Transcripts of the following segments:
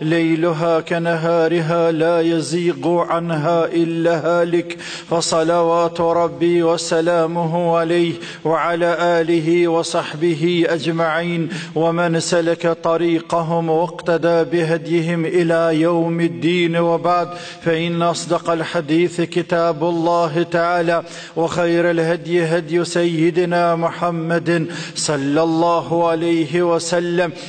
ليلها كنهارها لا يزيغ عنها إلا هالك فصلوات ربي وسلامه عليه وعلى آله وصحبه أجمعين ومن سلك طريقهم واقتدى بهديهم إلى يوم الدين وبعد فإن أصدق الحديث كتاب الله تعالى وخير الهدي هدي سيدنا محمد Muhammadin sallallahu alaihi wa sallam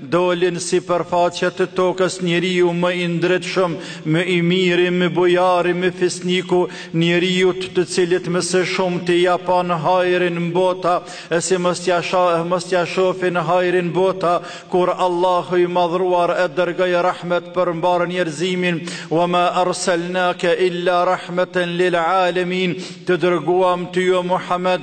Doli në sipërfaqe të tokës njeriu më i ndritshëm, më i miri, më bujari, më fisniku, njeriu të cilit më së shumti ia panë hajrin bota, e si mos t'ia shofin hajrin botat, kur Allahu i Madhëruar e dërgoi rahmet për mbarë njerëzimin, Wa ma arsalnake illa rahmatan lil alemin, Të dërguam ty o Muhamed,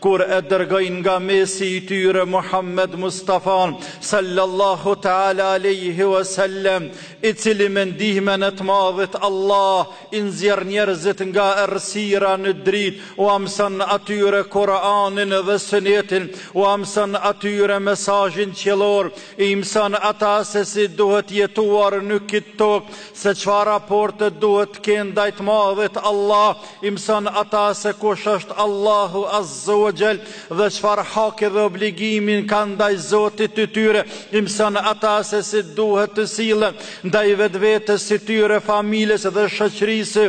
kur e dërgoi nga mesi i tyre Muhammed Mustafan sallallahu taala alejhi wa sallam i cili me ndihmen e të madhit Allah i nxjerr njerëzit nga errësira në dritë ua mëson atyre Kur'anin dhe Sunetin ua mëson atyre mesazhin qiellor i mëson ata se si duhet jetuar në këtë tokë Se çfarë raporte duhet të kenë ndaj të Madhit Allah, i mëson ata se kush është Allahu Azza wa Jall dhe çfarë haki dhe obligimi kanë ndaj Zotit të tyre, i mëson ata se si duhet të sillen ndaj vetvetes së tyre, familjes dhe shoqërisë.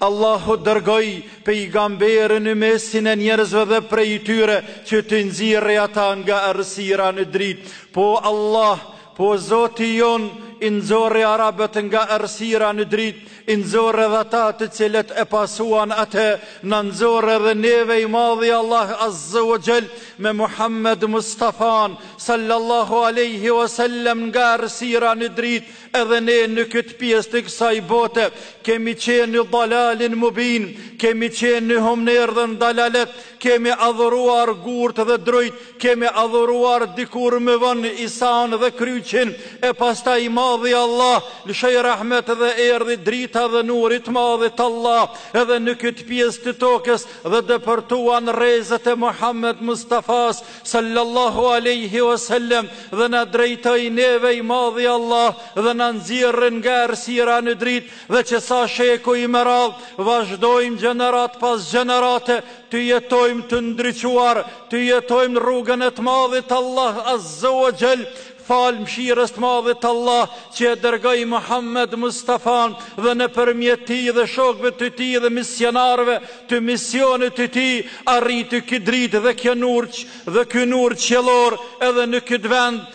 Allahu dërgoi Pejgamberin në mesin e njerëzve dhe prej tyre që t'i nxjerrë ata nga errësira në dritë. Po Allah Po Zoti jonë i nxorri arabët nga errësira në dritë, i nxorri edhe ata të cilët e pasuan atë, na nxorri edhe neve i madhi Allah Azze o Xhel me Muhammed Mustafan, sallallahu alejhi o sellem nga errësira në dritë, edhe ne në këtë pjesë të kësaj bote, kemi qenë në dalalin mubin, kemi qenë në humner dhe në dalalet, Kemi adhuruar gurët dhe drujt, kemi adhuruar dikur më vonë Isanë dhe kryqin, e pastaj i Madhi Allah lëshoi rahmet dhe erdhi drita dhe nuri i të Madhit Allah edhe në këtë pjesë të tokës dhe depërtuan rrezet e Muhammed Mustafas sallallahu alejhi o sellem dhe na drejtoi neve i Madhi Allah dhe na nxjerr nga errësira në dritë Dhe që sa shekuj me radhë, vazhdojmë gjeneratë pas gjenerate, të jetojmë të ndriçuar, të jetojmë në rrugën e të Madhit Allah Azze wa Xhel, falë mëshirës të Madhit Allah, që e dërgoi Muhammed Mustafan dhe nëpërmjet tij dhe shokëve të tij dhe misionarëve të misionit të tij, arriti ky dritë dhe kjo nur dhe ky nur qiellor edhe në këtë vend,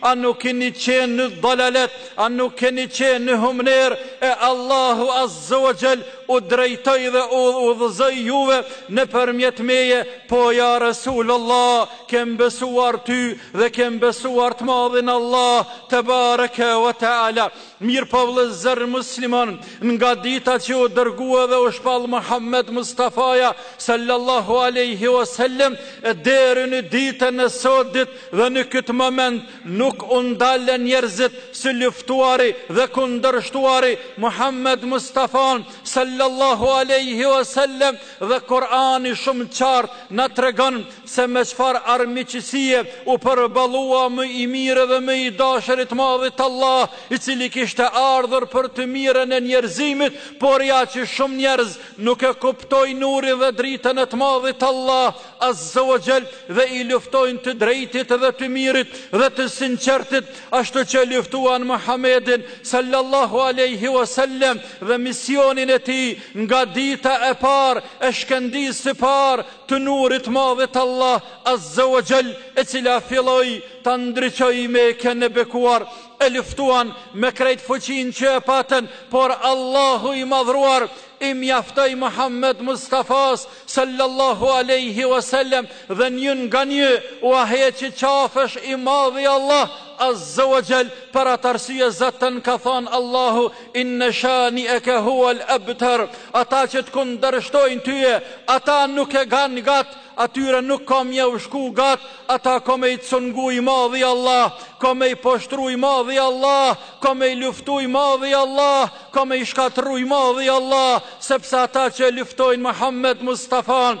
A nuk keni qenë në dhalalet, a nuk keni qenë në humner, e Allahu azze wa xhel u drejtoi dhe u udhëzoi juve nëpërmjet meje, po ja Resul Allah, kem besuar ty dhe kem besuar të madhin Allah, tebareke wa teala. Mirëpo vëllezër muslimanë, nga dita që u dërgua dhe u shpall Muhammed Mustafaja sallallahu alejhi o sellem, e deri në ditën e sodit dhe në këtë moment nuk u ndalën njerëzit së luftuari dhe kundërshtuari Muhammed Mustafan sallallahu alejhi o sellem dhe Kurani shumë qartë na tregon se me çfarë armiqësie u përballua më i mirë dhe më i dashuri të madhit Allah, i cili kishte ardhur për të mirën e njerëzimit, por ja që shumë njerëz nuk e kuptojnë nurin dhe dritën e të madhit Allah, azza wa jall, dhe i luftojnë të drejtit dhe të mirit dhe të sinqertit, ashtu që e luftuan Muhammedin sallallahu alaihi wasallam dhe misionin e tij nga dita e parë e shkëndijës së parë të nurit madhit Allah azze wa jall e cila filloi ta ndriçojë Mekën e bekuar e luftuan me krejt fuqinë që e patën por Allahu i madhruar i mjaftoi Muhammed Mustafas sallallahu alaihi wa sallam dhe një nga një ua heqi qafesh i madhi Allah azze wa jall për atë arsye zaten ka than Allahu inne shanieke huel ebter, ata që të kundërshtojnë tye, ata nuk e kanë gatë, atyre nuk ka me ju shku gatë, ata ka me i cungu i madhi Allah, ka me i poshtru i madhi Allah, ka me i luftu i madhi Allah, ka me i shkatrru i madhi Allah, sepse ata që e luftojnë Muhammed Mustafan,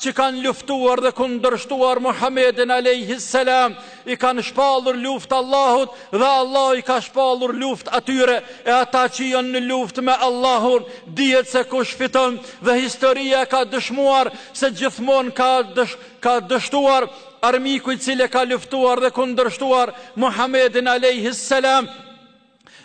që kanë luftuar dhe kundërshtuar Muhammedin alayhi salam i kanë shpallur luftë Allahut dhe Allahu i ka shpallur luftë atyre e ata që janë në luftë me Allahun dihet se kush fiton dhe historia ka dëshmuar se gjithmonë ka dësh, ka dështuar armiku i cili ka luftuar dhe kundërshtuar Muhammedin alayhi salam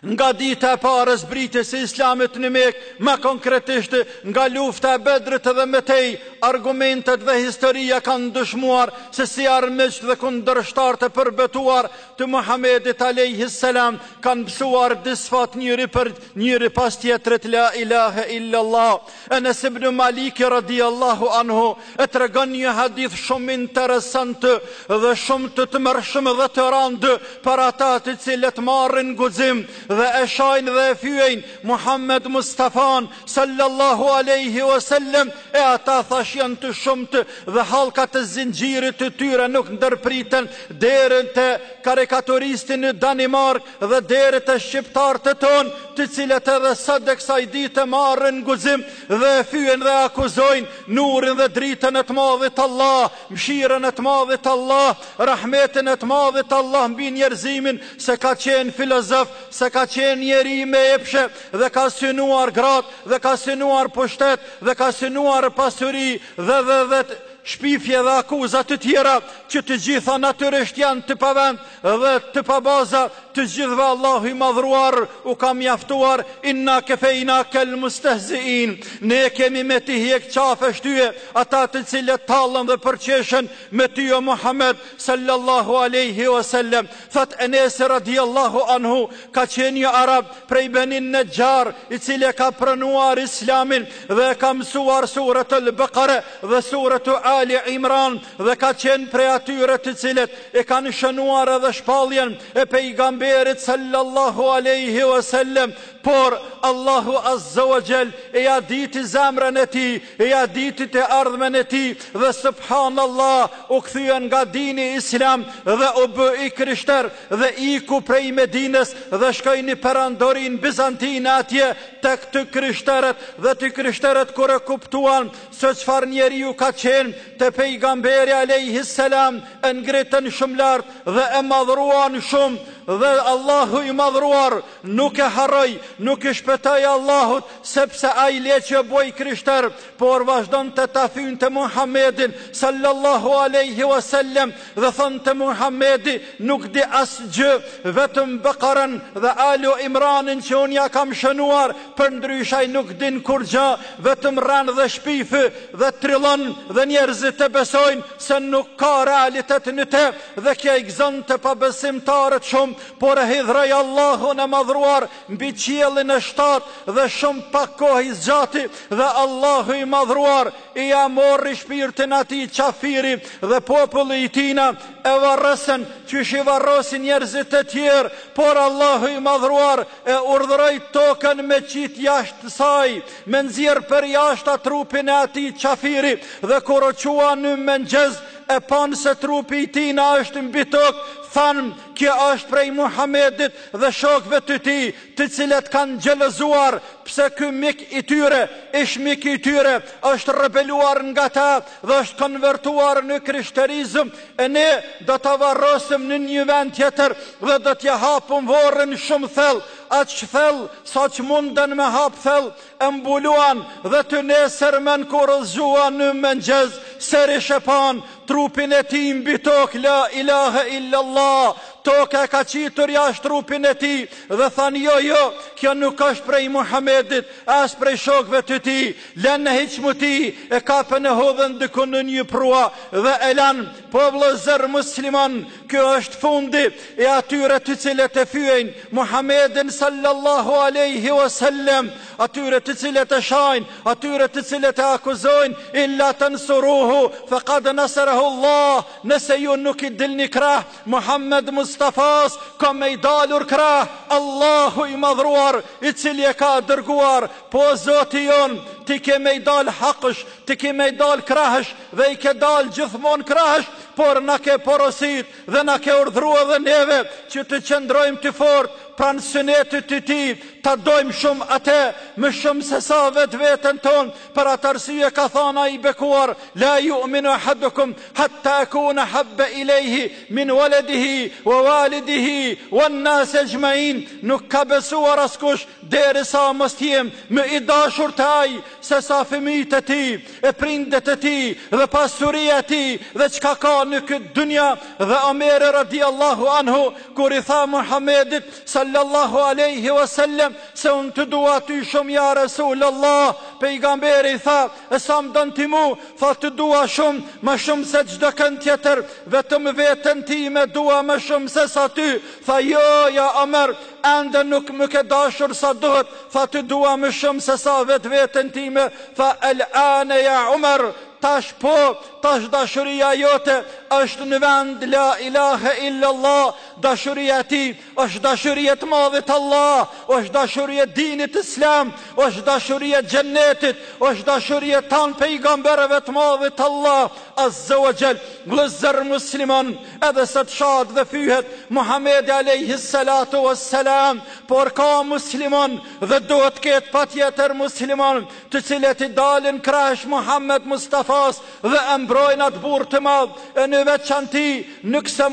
Nga dita e parë e zbritjes së Islamit në Mekë, më konkretisht nga lufta e Bedrit dhe më tej, argumentet dhe historia kanë dëshmuar se si armiqtë dhe kundërshtarët e përbetuar të Muhamedit alejhi selam kanë pësuar disfat njëri për njëri pas tjetrit la ilahe illallah. Enes ibn Maliki radijallahu anhu e tregon një hadith shumë interesant dhe shumë të tmerrshëm dhe të randë për ata të cilët marrin guxim dhe e shajnë dhe e fyejnë Muhammed Mustafan sallallahu aleyhi wa sallem e ata thashë janë të shumtë dhe hallkat e zinxhirit të tyre nuk ndërpriten deri te karikaturisti në Danimark dhe deri te shqiptarët tonë, të cilët edhe sot dhe kësaj dite marrin guxim dhe e fyejnë dhe akuzojnë nurin dhe dritën e të Madhit Allah, mëshirën e të Madhit Allah, rahmetin e të Madhit Allah mbi njerëzimin se ka qenë filozof, se ka qenë njeri me epshe dhe ka synuar gratë dhe ka synuar pushtet dhe ka synuar pasuri dhe dhe dhe shpifje dhe akuza të tjera që të gjitha natyrisht janë të pavend dhe të pabaza të gjithëve Allahu i madhruar u ka mjaftuar inna kefejnakel mustehziin ne kemi me t'i hjek qafesh tyje ata të cilët tallen dhe përqeshen me ty o Muhammed sallallahu aleyhi wa sallam thotë Enesi radiallahu anhu ka qenë një arab prej Beni Nexhar i cili ka pranuar islamin dhe ka mësuar suretul Bekare dhe surete Ali Imran dhe ka qenë prej atyre të cilët e kanë shënuar edhe shpalljen e pejgamberit sallallahu alaihi wasallam por Allahu azza wa jall ia diti zemrën e tij ia diti të ardhmen e tij dhe subhanallahu u kthye nga dini islam dhe u bë i krishter dhe iku prej Medinës dhe shkoi në perandorinë bizantine atje tek të krishterët dhe të krishterët kur e kuptuan Se çfarë njeriu ka qenë te Pejgamberi alejhi selam e ngritën shumë lart dhe e madhruan shumë dhe Allahu i madhruar nuk e harroi, nuk i shpëtoi Allahut sepse ai le që u bë i krishter, por vazhdonte ta fyente Muhammedin sallallahu alejhi wasallam dhe thonte Muhammedi nuk di asgjë vetëm Bekaren dhe Alu Imranin që unë ia kam shënuar përndryshe ai nuk din kurrgjë, vetëm rren dhe shpif dhe trillon dhe njerëzit e besojnë se nuk ka realitet në të dhe kjo i gëzonte pabesimtarët shumë, por e hidhroi Allahun e Madhëruar mbi qiellin e shtatë dhe shumë pak kohë i zgjati dhe Allahu i Madhëruar ia morri shpirtin atij qafiri dhe populli i tijna e varrosën qysh i varrosin njerëzit e tjerë, por Allahu i Madhëruar e urdhëroi tokën me qitë jashtë saj, me nxjerr përjashta trupin e atij qafiri, dhe kur u çuan në mëngjes, e panë se trupi i tijna është mbi tokë, thanë, Kjo është prej Muhamedit dhe shokëve të tij, të cilët kanë xhelozuar, pse ky mik i tyre, ish-mik i tyre, është rebeluar nga ta dhe është konvertuar në krishterizëm, E ne do ta varrosim në një vend tjetër dhe do t'ia hapim vorrin shumë thellë, aq thellë saqë mundën me hap thellë, e mbuluan dhe të nesërmen kur u zgjuan në mëngjes, sërish e panë trupin e tij mbi tokë, la ilahe illallah, toka e ka qitur jashtë trupin e tij dhe thanë jo, jo, kjo nuk është prej Muhamedit, as prej shokëve të tij, Lëne hiç mu ti, e kapën e hodhën diku në një prua dhe e lanë, po vëllëzër musliman, kjo është fundi i atyre të cilët e fyejnë Muhammedin sallallahu alaihi wasallam, atyre të cilët e shajnë, atyre të cilët e akuzojnë, illa tansuruhu faqad nasarahu Allah, nëse ju nuk i dilni krah Muhammed Mustafas, ka me i dalur krah Allahu i madhruar, i cili e ka dërguar Po zoti jonë ti ke me i dal hakësh ti ke me i dal krahësh dhe i ke dal gjithmon krahësh por na ke porosit dhe na ke urdhru edhe neve që të qëndrojmë të fort pran synetit të tij ta dojmë shumë atë më shumë se sa vetveten tonë për atë arsye ka thanë i bekuar la juminu ehadukum hatta ekune ehabbe ilejhi min waledihi wa walidihi wan nasi exhmain nuk ka besuar askush Deri sa mos të jem më i dashur te ai se sa fëmijët e tij, e prindët e tij dhe pasuria e tij dhe çka ka në këtë dynja, dhe Omeri radijallahu anhu kur i tha Muhammedit sallallahu alejhi wa sellem se unë të dua ty shumë ja Resul Allah, pejgamberi i tha, e sa më don ti mu, tha të dua shumë, më shumë se çdo kënd tjetër, vetëm veten time dua më shumë se sa ty, tha jo ja Omer, ende nuk më ke dashur sa duhet, tha të dua më shumë se sa vetveten time, tha El ane ja Umar, tash po, tash dashuria jote është në vend la ilahe illa Allah, dashuria e tij është dashuri e të madhit Allah, është dashuri e dinit islam, është dashuri e xhennetit, është dashuri e tan pejgamberëve të madhit Allah, azza wa jall, vëllezër musliman, Edhe sot shahet dhe fyhet Muhamedi alejhi salatu ves selam, por ka musliman dhe duhet të ketë patjetër musliman, të cilët i dalin krahësh Muhamed Mustafas dhe e mbrojnë atë burrë të madh, e në veçanti në këso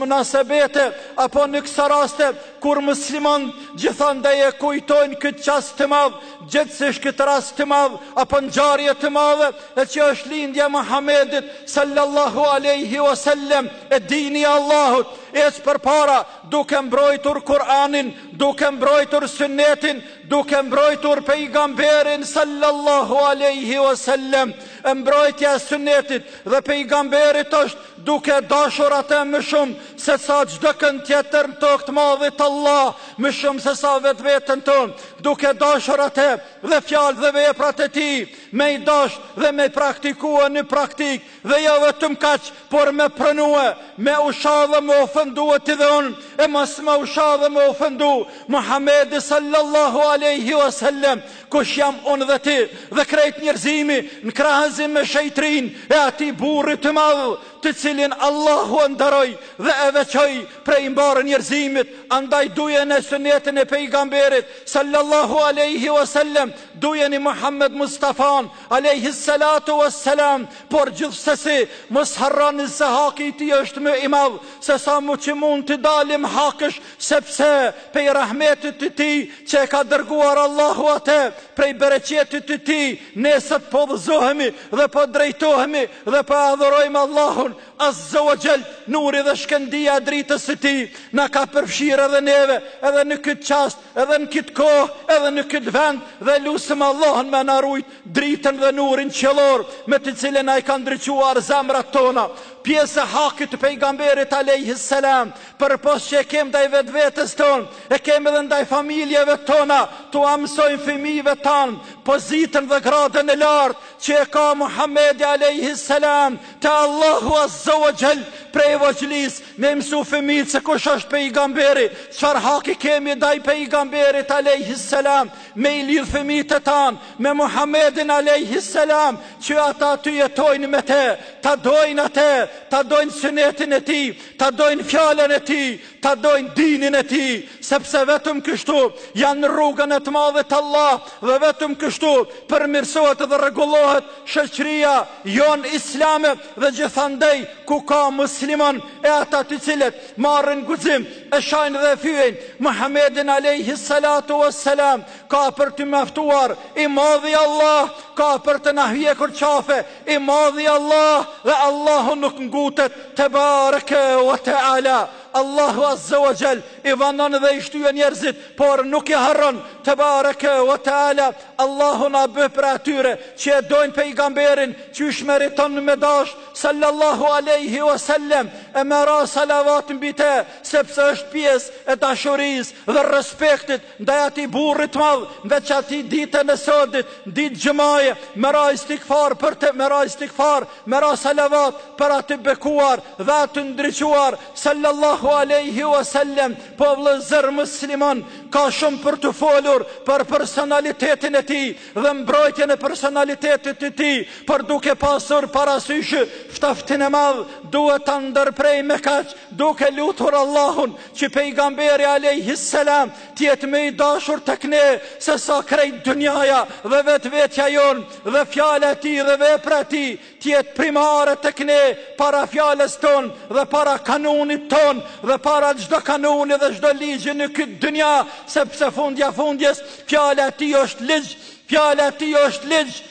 munasebete apo në këso raste kur muslimanët gjithandej e kujtojnë këtë çast të madh, Gjithsesi këtë rast të madh apo ngjarje të madhe e që është lindja e Muhamedit sallallahu alaihi wasallam e dini i Allahut ec përpara duke mbrojtur Kur'anin, duke mbrojtur synetin, duke mbrojtur pejgamberin sallallahu alaihi wasallam. Mbrojtja e synetit dhe pejgamberit është duke dashur atë më shumë se sa çdokënd tjetër në tokë të madhit Allah, më shumë se sa vetveten tonë, duke dashur atë dhe fjalë dhe veprat e tij, me i dash dhe me praktikua në praktik, dhe jo vetëm kaq, por me pranue, me u sha dhe me ofendua ti dhe unë, e mos me u sha dhe me ofendu Muhamedi sallallahu alaihi wasallam, kush jam unë dhe ti dhe krejt njerëzimi në krahasim me shejtninë e atij burri të madh të cilin Allahu e ndaroj dhe e veçoj prej mbarë njerëzimit andaj dujeni synetin e pejgamberit sallallahu aleyhi wa sallam dujeni Muhammed Mustafan aleyhi salatu wa salam por gjithsesi mos harroni se haki i tij është më i madhë se sa mu që mund t'i dalim hakësh Sepse pej rahmetit të Tij që e ka dërguar Allahu atë, prej bereqetit të Tij, ne sot po udhëzohemi dhe po drejtohemi dhe po e adhurojmë Allahun, Azza wa Jall, nuri dhe shkëndija e dritës së Tij na ka përfshirë edhe neve, edhe në këtë çast, edhe në këtë kohë, edhe në këtë vend dhe lusëm Allahun me na rujt dritën dhe nurin qiellor me të cilin ai ka ndriçuar zemrat tona. Pjesë e hakit të pejgamberit alejhi selam Përpos që e kemi ndaj vetvetes tonë, e kemi edhe ndaj familjeve tona, t'ua mësojmë fëmijëve tanë pozitën dhe gradën e lartë që e ka Muhamedi alejhi selam te Allahu azza wa jall prej voglisë me i mësu fëmijët se kush është pejgamberi, çfarë haki kemi ndaj pejgamberit alejhi selam me i lidh fëmijët e tanë me Muhamedin alejhi selam që ata të jetojnë me te, ta dojnë ate, ta dojnë sunetin e tij, Ta dojnë fjalën e tij, ta dojnë dinin e tij, sepse vetëm kështu janë në rrugën e të madhit Allah dhe vetëm kështu përmirësohet dhe rregullohet shoqëria jonë islame dhe gjithandej ku ka musliman e ata të cilët marrin guxim e shajnë dhe e fyejnë Muhammedin alayhi salatu wassalam ka për t'i mjaftuar i madhi Allah ka për të na hjekur qafe I madhi Allah dhe Allahu nuk ngutet tebareke wa teala Allahu azze wa jall i vanon dhe i shtyn njerëzit por nuk i harron tebareke wa teala Allahu na bëft prej atyre që e dojnë pejgamberin qysh meriton me dash sallallahu alaihi wa sallam e me ra salavat mbi te sepse është pjesë e dashurisë dhe respektit ndaj atij burrit madh, veç ditën e sodit, ditë xhumaje, me ra istigfar për te, me ra istigfar, me ra salavat për atë të bekuar dhe atë të ndriçuar, sallallahu alejhi ve sel-lem, po vëllezër musliman, ka shumë për t'u folur për personalitetin e tij dhe mbrojtjen e personalitetit të tij, por duke pasur parasysh ftoftin e madh, duhet ta ndërprej me kaq, duke lutur Allahun, që pejgamberi alejhi selam të jetë më i dashur tek ne se sa krejt dynjaja dhe vetvetja jonë dhe fjala e tij dhe vepra e tij të jetë primare tek ne para fjalës tonë dhe para kanunit tonë dhe para çdo kanuni dhe çdo ligji në këtë dynja sepse fundja fundit fjala e tij është ligj fjala e tij është ligj